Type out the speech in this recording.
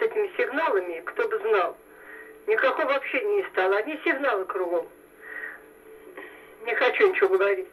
этими сигналами, кто бы знал. Никакого общения не стало. Одни сигналы кругом. Не хочу ничего говорить.